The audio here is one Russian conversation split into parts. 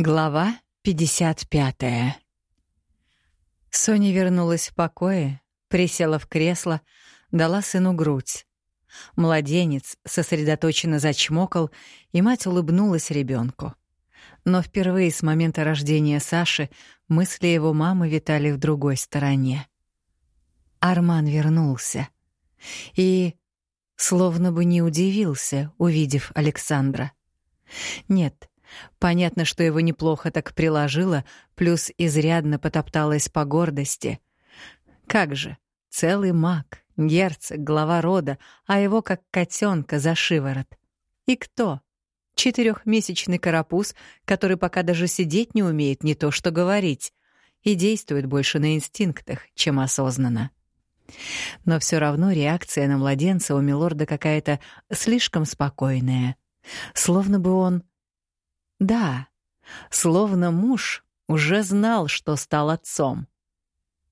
Глава 55. Соня вернулась в покое, присела в кресло, дала сыну грудь. Младенец сосредоточенно зачмокал, и мать улыбнулась ребенку. Но впервые с момента рождения Саши мысли его мамы витали в другой стороне. Арман вернулся. И словно бы не удивился, увидев Александра. Нет, Понятно, что его неплохо так приложило, плюс изрядно потопталась по гордости. Как же, целый маг, герцог, глава рода, а его как котенка за шиворот. И кто? Четырехмесячный карапуз, который пока даже сидеть не умеет, не то что говорить, и действует больше на инстинктах, чем осознанно. Но все равно реакция на младенца у милорда какая-то слишком спокойная. Словно бы он да, словно муж уже знал, что стал отцом.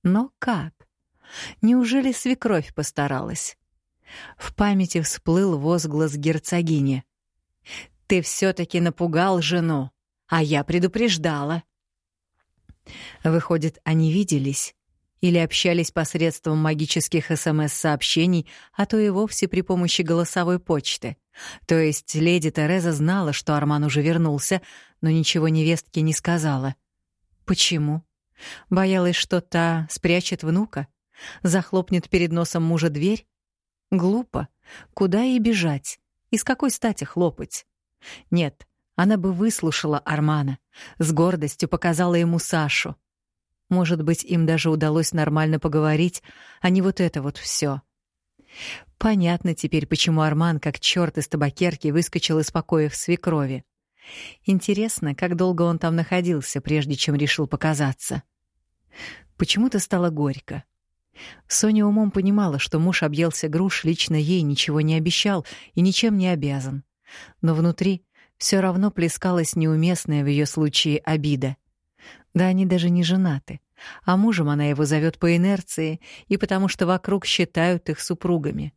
Но как? Неужели свекровь постаралась? В памяти всплыл возглас герцогини. «Ты все-таки напугал жену, а я предупреждала». Выходит, они виделись или общались посредством магических СМС-сообщений, а то и вовсе при помощи голосовой почты. То есть леди Тереза знала, что Арман уже вернулся, но ничего невестке не сказала. Почему? Боялась, что та спрячет внука? Захлопнет перед носом мужа дверь? Глупо. Куда ей бежать? И с какой стати хлопать? Нет, она бы выслушала Армана, с гордостью показала ему Сашу. Может быть, им даже удалось нормально поговорить, а не вот это вот все. Понятно теперь, почему Арман, как черт из табакерки, выскочил из покоев свекрови. Интересно, как долго он там находился, прежде чем решил показаться. Почему-то стало горько. Соня умом понимала, что муж объелся груш, лично ей ничего не обещал и ничем не обязан. Но внутри все равно плескалась неуместная в ее случае обида. Да они даже не женаты, а мужем она его зовет по инерции и потому что вокруг считают их супругами.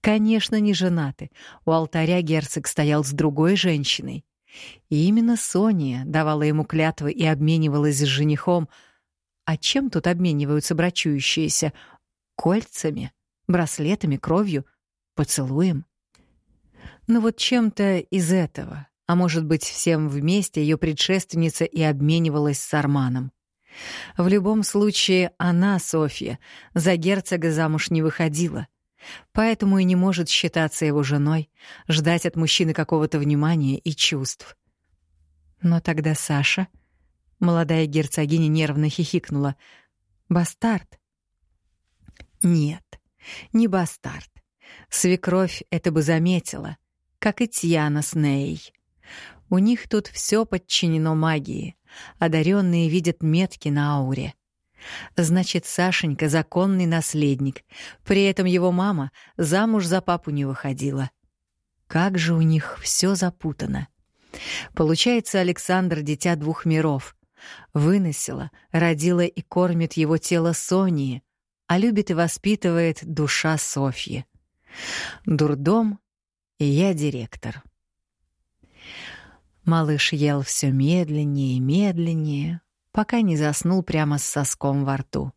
Конечно, не женаты. У алтаря герцог стоял с другой женщиной. И именно Соня давала ему клятвы и обменивалась с женихом. А чем тут обмениваются брачующиеся? Кольцами, браслетами, кровью, поцелуем? Ну вот чем-то из этого, а может быть, всем вместе ее предшественница и обменивалась с Арманом. В любом случае, она, Софья, за герцога замуж не выходила поэтому и не может считаться его женой, ждать от мужчины какого-то внимания и чувств. Но тогда Саша, молодая герцогиня нервно хихикнула, бастард. Нет, не бастард. Свекровь это бы заметила, как и Тьяна с Ней. У них тут все подчинено магии. Одаренные видят метки на ауре. Значит, Сашенька — законный наследник. При этом его мама замуж за папу не выходила. Как же у них все запутано. Получается, Александр — дитя двух миров. Выносила, родила и кормит его тело Сонии, а любит и воспитывает душа Софьи. Дурдом, и я директор. Малыш ел все медленнее и медленнее, пока не заснул прямо с соском во рту.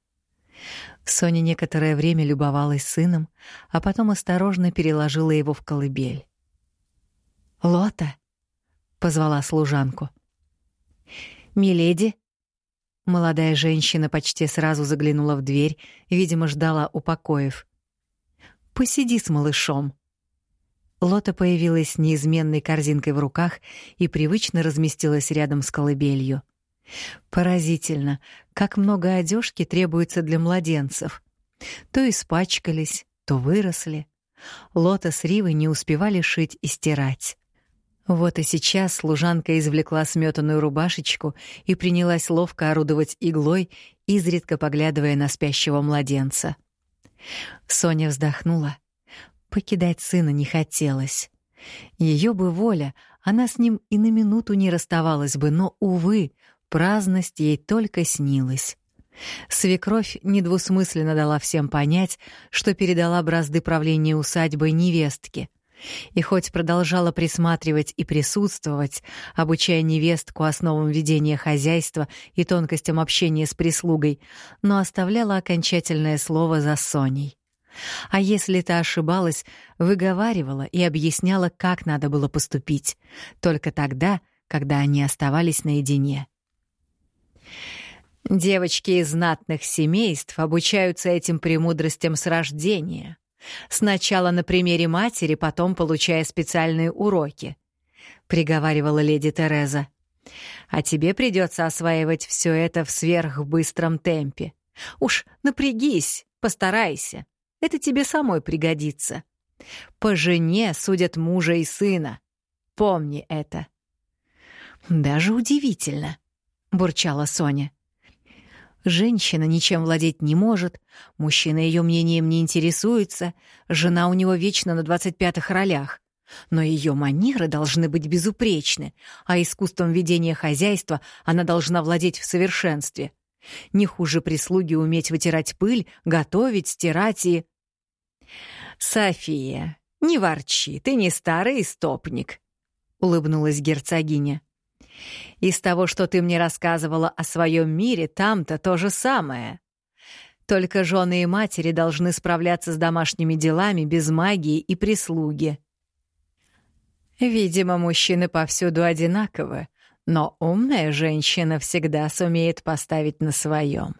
Соня некоторое время любовалась сыном, а потом осторожно переложила его в колыбель. «Лота!» — позвала служанку. «Миледи!» Молодая женщина почти сразу заглянула в дверь, видимо, ждала упокоев. «Посиди с малышом». Лота появилась с неизменной корзинкой в руках и привычно разместилась рядом с колыбелью. Поразительно, как много одежки требуется для младенцев. То испачкались, то выросли. Лота с Ривой не успевали шить и стирать. Вот и сейчас служанка извлекла сметанную рубашечку и принялась ловко орудовать иглой, изредка поглядывая на спящего младенца. Соня вздохнула. Покидать сына не хотелось. Ее бы воля, она с ним и на минуту не расставалась бы, но, увы, Праздность ей только снилась. Свекровь недвусмысленно дала всем понять, что передала бразды правления усадьбой невестке. И хоть продолжала присматривать и присутствовать, обучая невестку основам ведения хозяйства и тонкостям общения с прислугой, но оставляла окончательное слово за Соней. А если та ошибалась, выговаривала и объясняла, как надо было поступить, только тогда, когда они оставались наедине. Девочки из знатных семейств обучаются этим премудростям с рождения. Сначала на примере матери, потом получая специальные уроки, приговаривала леди Тереза. А тебе придется осваивать все это в сверхбыстром темпе. Уж напрягись, постарайся. Это тебе самой пригодится. По жене судят мужа и сына. Помни это. Даже удивительно, бурчала Соня. Женщина ничем владеть не может, мужчина ее мнением не интересуется, жена у него вечно на двадцать пятых ролях. Но ее манеры должны быть безупречны, а искусством ведения хозяйства она должна владеть в совершенстве. Не хуже прислуги уметь вытирать пыль, готовить, стирать и... «София, не ворчи, ты не старый истопник», — улыбнулась герцогиня. «Из того, что ты мне рассказывала о своем мире, там-то то же самое. Только жены и матери должны справляться с домашними делами без магии и прислуги». Видимо, мужчины повсюду одинаковы, но умная женщина всегда сумеет поставить на своем.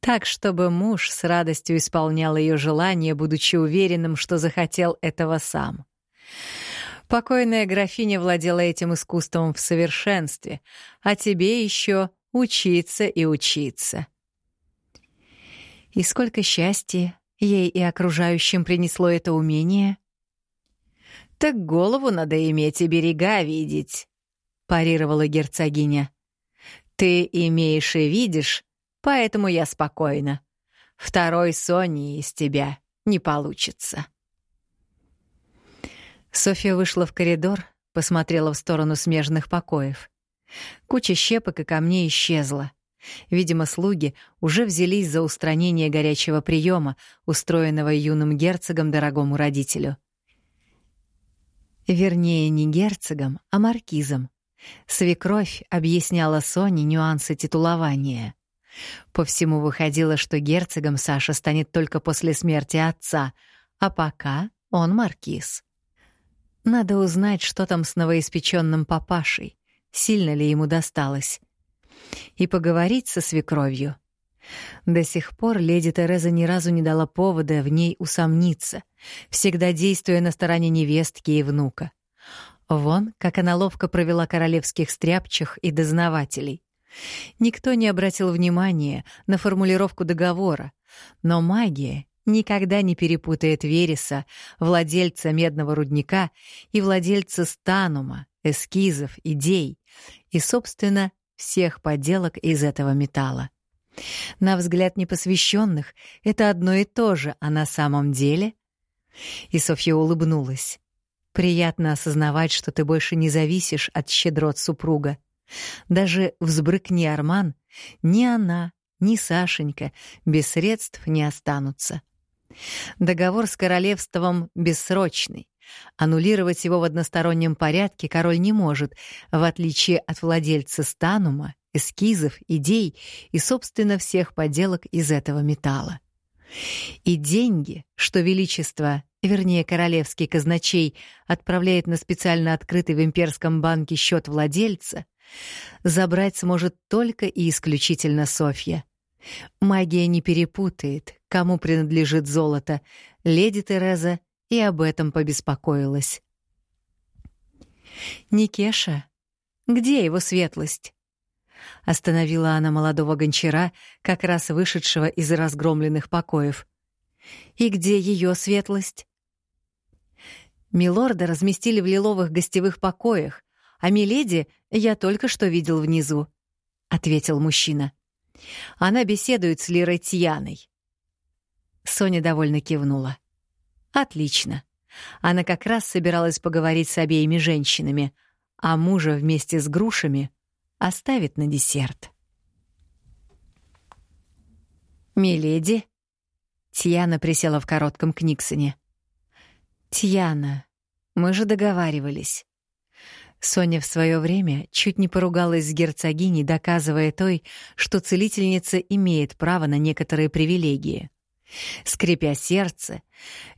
Так, чтобы муж с радостью исполнял ее желания, будучи уверенным, что захотел этого сам. Покойная графиня владела этим искусством в совершенстве, а тебе еще учиться и учиться. И сколько счастья ей и окружающим принесло это умение? Так голову надо иметь и берега видеть. — парировала герцогиня. «Ты имеешь и видишь, поэтому я спокойна. Второй Сони из тебя не получится». Софья вышла в коридор, посмотрела в сторону смежных покоев. Куча щепок и камней исчезла. Видимо, слуги уже взялись за устранение горячего приема, устроенного юным герцогом дорогому родителю. Вернее, не герцогом, а маркизом. Свекровь объясняла Соне нюансы титулования. По всему выходило, что герцогом Саша станет только после смерти отца, а пока он маркиз. Надо узнать, что там с новоиспеченным папашей, сильно ли ему досталось. И поговорить со свекровью. До сих пор леди Тереза ни разу не дала повода в ней усомниться, всегда действуя на стороне невестки и внука. Вон, как она ловко провела королевских стряпчих и дознавателей. Никто не обратил внимания на формулировку договора, но магия никогда не перепутает Вереса, владельца медного рудника и владельца станума, эскизов, идей и, собственно, всех подделок из этого металла. На взгляд непосвященных это одно и то же, а на самом деле... И Софья улыбнулась. Приятно осознавать, что ты больше не зависишь от щедрот супруга. Даже взбрыкни Арман, ни она, ни Сашенька без средств не останутся. Договор с королевством бессрочный. Аннулировать его в одностороннем порядке король не может, в отличие от владельца станума, эскизов, идей и, собственно, всех поделок из этого металла. И деньги, что Величество вернее, королевский казначей, отправляет на специально открытый в имперском банке счет владельца, забрать сможет только и исключительно Софья. Магия не перепутает, кому принадлежит золото. Леди Тереза и об этом побеспокоилась. «Никеша, где его светлость?» Остановила она молодого гончара, как раз вышедшего из разгромленных покоев. «И где ее светлость?» Милорда разместили в лиловых гостевых покоях, а Миледи я только что видел внизу», — ответил мужчина. «Она беседует с Лирой Тьяной». Соня довольно кивнула. «Отлично. Она как раз собиралась поговорить с обеими женщинами, а мужа вместе с грушами оставит на десерт». «Миледи?» Тьяна присела в коротком книгсоне. «Тьяна, Мы же договаривались. Соня в свое время чуть не поругалась с герцогиней, доказывая той, что целительница имеет право на некоторые привилегии. Скрипя сердце,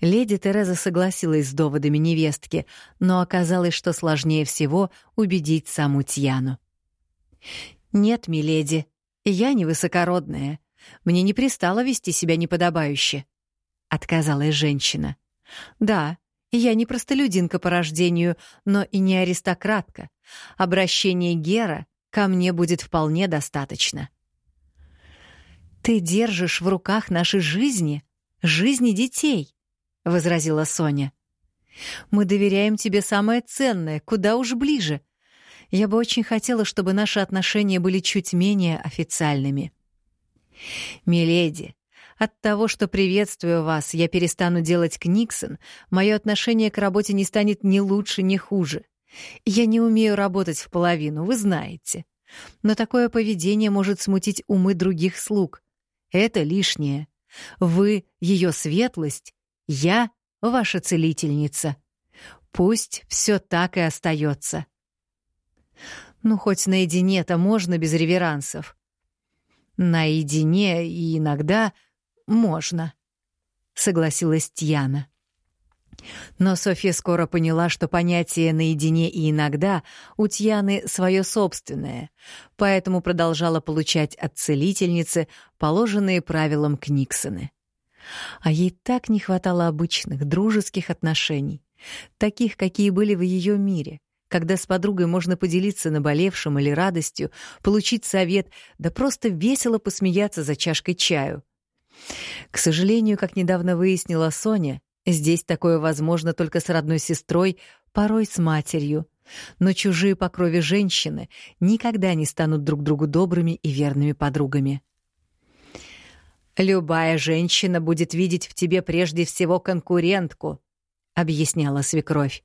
леди Тереза согласилась с доводами невестки, но оказалось, что сложнее всего убедить саму Тьяну. «Нет, миледи, я не высокородная. Мне не пристало вести себя неподобающе», — отказалась женщина. «Да, я не простолюдинка по рождению, но и не аристократка. Обращение Гера ко мне будет вполне достаточно». «Ты держишь в руках наши жизни, жизни детей», — возразила Соня. «Мы доверяем тебе самое ценное, куда уж ближе. Я бы очень хотела, чтобы наши отношения были чуть менее официальными». «Миледи, от того, что приветствую вас, я перестану делать Книксон, мое отношение к работе не станет ни лучше, ни хуже. Я не умею работать в половину, вы знаете. Но такое поведение может смутить умы других слуг. Это лишнее. Вы — ее светлость, я — ваша целительница. Пусть все так и остается. Ну, хоть наедине-то можно без реверансов. Наедине и иногда можно, согласилась Тьяна. Но Софья скоро поняла, что понятие «наедине» и «иногда» у Тьяны свое собственное, поэтому продолжала получать от целительницы положенные правилам Книксоны. А ей так не хватало обычных дружеских отношений, таких, какие были в ее мире, когда с подругой можно поделиться наболевшим или радостью, получить совет, да просто весело посмеяться за чашкой чаю. К сожалению, как недавно выяснила Соня, Здесь такое возможно только с родной сестрой, порой с матерью. Но чужие по крови женщины никогда не станут друг другу добрыми и верными подругами. «Любая женщина будет видеть в тебе прежде всего конкурентку», — объясняла свекровь.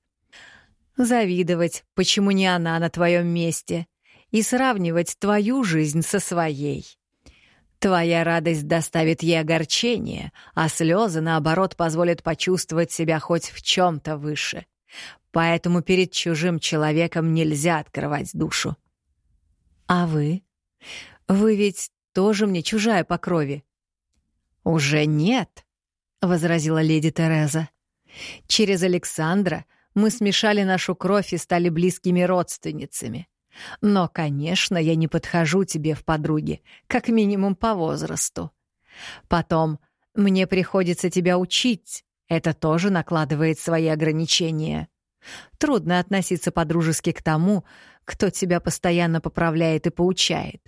«Завидовать, почему не она на твоем месте, и сравнивать твою жизнь со своей». Твоя радость доставит ей огорчение, а слезы, наоборот, позволят почувствовать себя хоть в чем-то выше. Поэтому перед чужим человеком нельзя открывать душу. А вы? Вы ведь тоже мне чужая по крови. Уже нет, — возразила леди Тереза. Через Александра мы смешали нашу кровь и стали близкими родственницами. Но, конечно, я не подхожу тебе в подруги, как минимум по возрасту. Потом, мне приходится тебя учить. Это тоже накладывает свои ограничения. Трудно относиться по-дружески к тому, кто тебя постоянно поправляет и поучает.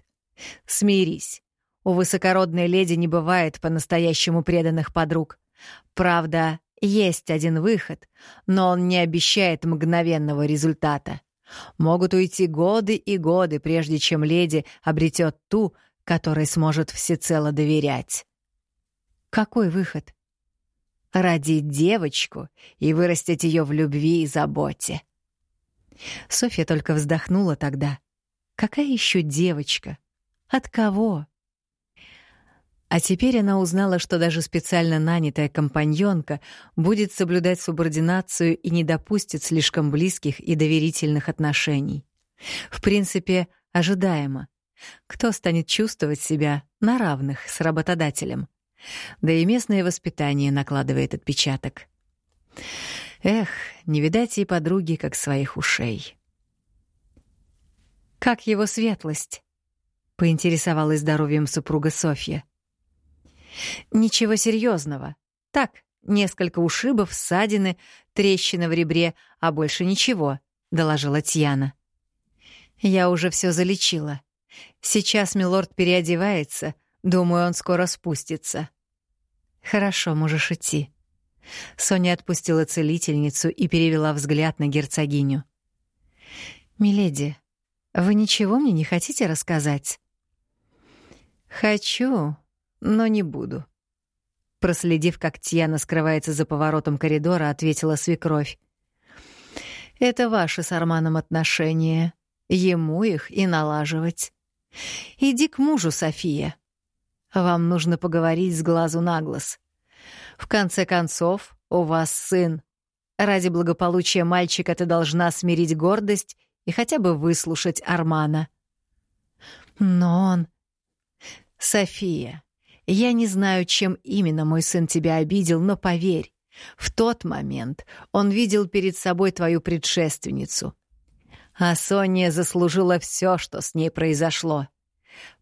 Смирись. У высокородной леди не бывает по-настоящему преданных подруг. Правда, есть один выход, но он не обещает мгновенного результата. Могут уйти годы и годы, прежде чем леди обретет ту, которой сможет всецело доверять. Какой выход? Родить девочку и вырастить ее в любви и заботе. Софья только вздохнула тогда. Какая еще девочка? От кого? А теперь она узнала, что даже специально нанятая компаньонка будет соблюдать субординацию и не допустит слишком близких и доверительных отношений. В принципе, ожидаемо. Кто станет чувствовать себя на равных с работодателем? Да и местное воспитание накладывает отпечаток. Эх, не видать ей подруги, как своих ушей. «Как его светлость?» — поинтересовалась здоровьем супруга Софья. Ничего серьезного. Так, несколько ушибов, ссадины, трещины в ребре, а больше ничего, доложила Тьяна. Я уже все залечила. Сейчас милорд переодевается, думаю, он скоро спустится. Хорошо, можешь идти. Соня отпустила целительницу и перевела взгляд на герцогиню. «Миледи, вы ничего мне не хотите рассказать?» «Хочу, но не буду. Проследив, как Тьяна скрывается за поворотом коридора, ответила свекровь. «Это ваши с Арманом отношения. Ему их и налаживать. Иди к мужу, София. Вам нужно поговорить с глазу на глаз. В конце концов, у вас сын. ради благополучия мальчика ты должна смирить гордость и хотя бы выслушать Армана. Но он... София, я не знаю, чем именно мой сын тебя обидел, но поверь, в тот момент он видел перед собой твою предшественницу. А Соня заслужила все, что с ней произошло.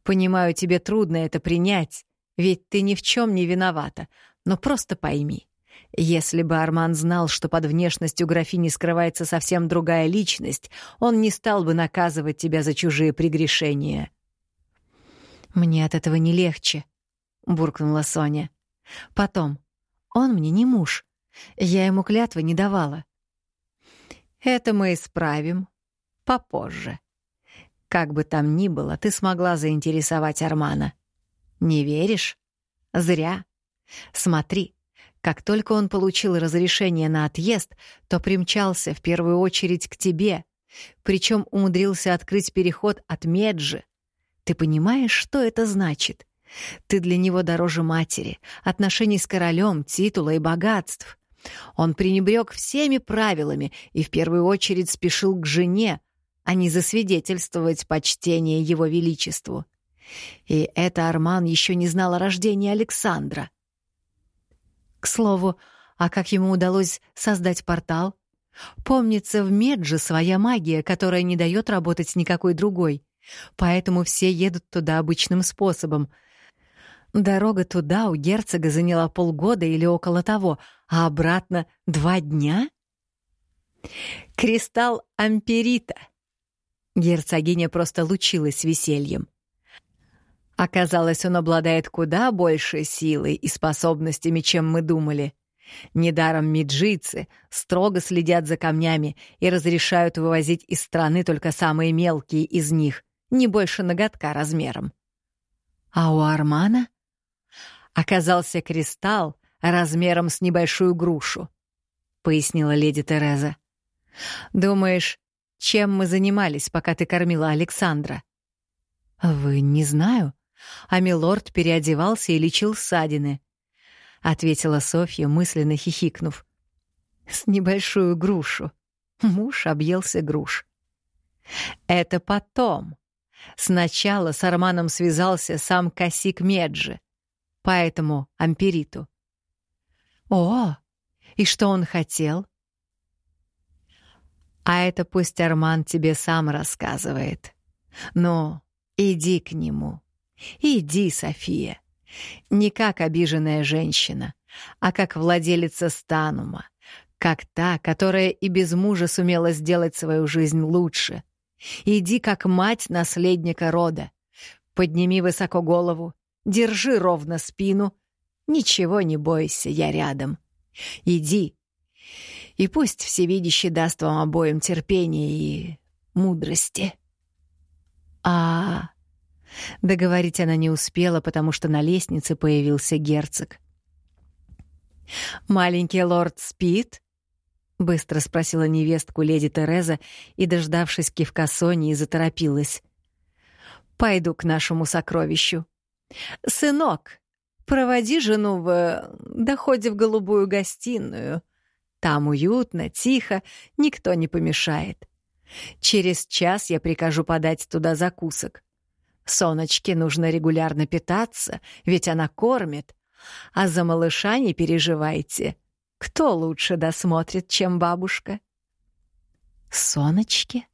Понимаю, тебе трудно это принять, ведь ты ни в чем не виновата, но просто пойми. Если бы Арман знал, что под внешностью графини скрывается совсем другая личность, он не стал бы наказывать тебя за чужие прегрешения. «Мне от этого не легче», — буркнула Соня. «Потом. Он мне не муж. Я ему клятвы не давала». «Это мы исправим. Попозже. Как бы там ни было, ты смогла заинтересовать Армана. Не веришь? Зря. Смотри». Как только он получил разрешение на отъезд, то примчался в первую очередь к тебе, причем умудрился открыть переход от Меджи ты понимаешь, что это значит? Ты для него дороже матери, отношений с королем, титула и богатств. Он пренебрег всеми правилами и в первую очередь спешил к жене, а не засвидетельствовать почтение его величеству. И это Арман еще не знал о рождении Александра. К слову, а как ему удалось создать портал? Помнится, в Медже своя магия, которая не дает работать никакой другой. Поэтому все едут туда обычным способом. Дорога туда у герцога заняла полгода или около того, а обратно — два дня? Кристалл амперита. Герцогиня просто лучилась весельем. Оказалось, он обладает куда большей силой и способностями, чем мы думали. Недаром меджицы строго следят за камнями и разрешают вывозить из страны только самые мелкие из них не больше ноготка размером. А у Армана оказался кристалл размером с небольшую грушу, пояснила леди Тереза. Думаешь, чем мы занимались, пока ты кормила Александра? Вы не знаю. А милорд переодевался и лечил ссадины, ответила Софья, мысленно хихикнув. С небольшую грушу. Муж объелся груш. Это потом, Сначала с Арманом связался сам Косик Меджи, поэтому Ампериту. О, и что он хотел? А это пусть Арман тебе сам рассказывает. Ну, иди к нему. Иди, София. Не как обиженная женщина, а как владелица Станума, как та, которая и без мужа сумела сделать свою жизнь лучше — Иди как мать наследника рода. Подними высоко голову, держи ровно спину. Ничего не бойся, я рядом. Иди. И пусть всевидящий даст вам обоим терпения и мудрости. А, Договорить она не успела, потому что на лестнице появился герцог. «Маленький лорд спит?» Быстро спросила невестку леди Тереза и, дождавшись кивка Сони, заторопилась. «Пойду к нашему сокровищу. Сынок, проводи жену в... доходе в голубую гостиную. Там уютно, тихо, никто не помешает. Через час я прикажу подать туда закусок. Соночке нужно регулярно питаться, ведь она кормит. А за малыша не переживайте. Кто лучше досмотрит, чем бабушка? Соночки?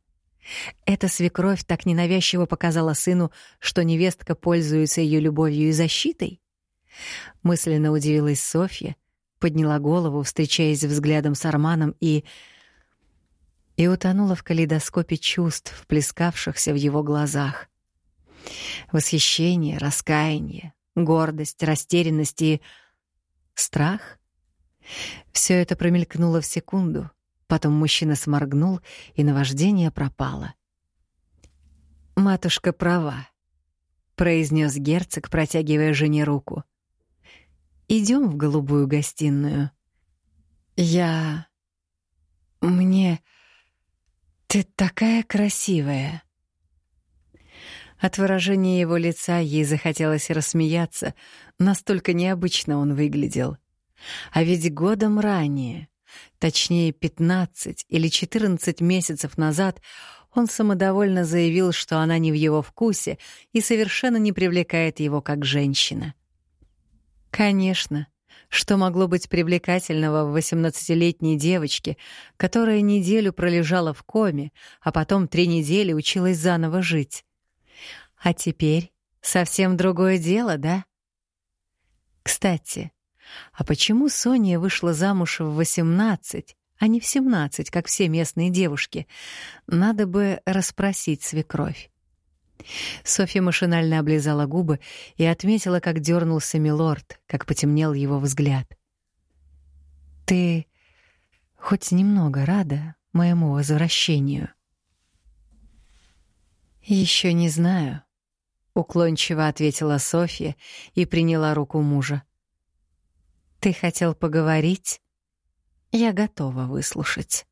Эта свекровь так ненавязчиво показала сыну, что невестка пользуется ее любовью и защитой? Мысленно удивилась Софья, подняла голову, встречаясь взглядом с Арманом, и... и утонула в калейдоскопе чувств, плескавшихся в его глазах. Восхищение, раскаяние, гордость, растерянность и... страх — все это промелькнуло в секунду, потом мужчина сморгнул, и наваждение пропало. «Матушка права», — произнес герцог, протягивая жене руку. Идем в голубую гостиную». «Я... мне... ты такая красивая». От выражения его лица ей захотелось рассмеяться, настолько необычно он выглядел — а ведь годом ранее Точнее, 15 или 14 месяцев назад он самодовольно заявил, что она не в его вкусе и совершенно не привлекает его как женщина. Конечно, что могло быть привлекательного в 18-летней девочке, которая неделю пролежала в коме, а потом три недели училась заново жить? А теперь совсем другое дело, да? Кстати, а почему Соня вышла замуж в 18, а не в 17, как все местные девушки? Надо бы расспросить свекровь. Софья машинально облизала губы и отметила, как дернулся милорд, как потемнел его взгляд. «Ты хоть немного рада моему возвращению?» Еще не знаю», — уклончиво ответила Софья и приняла руку мужа. «Ты хотел поговорить? Я готова выслушать».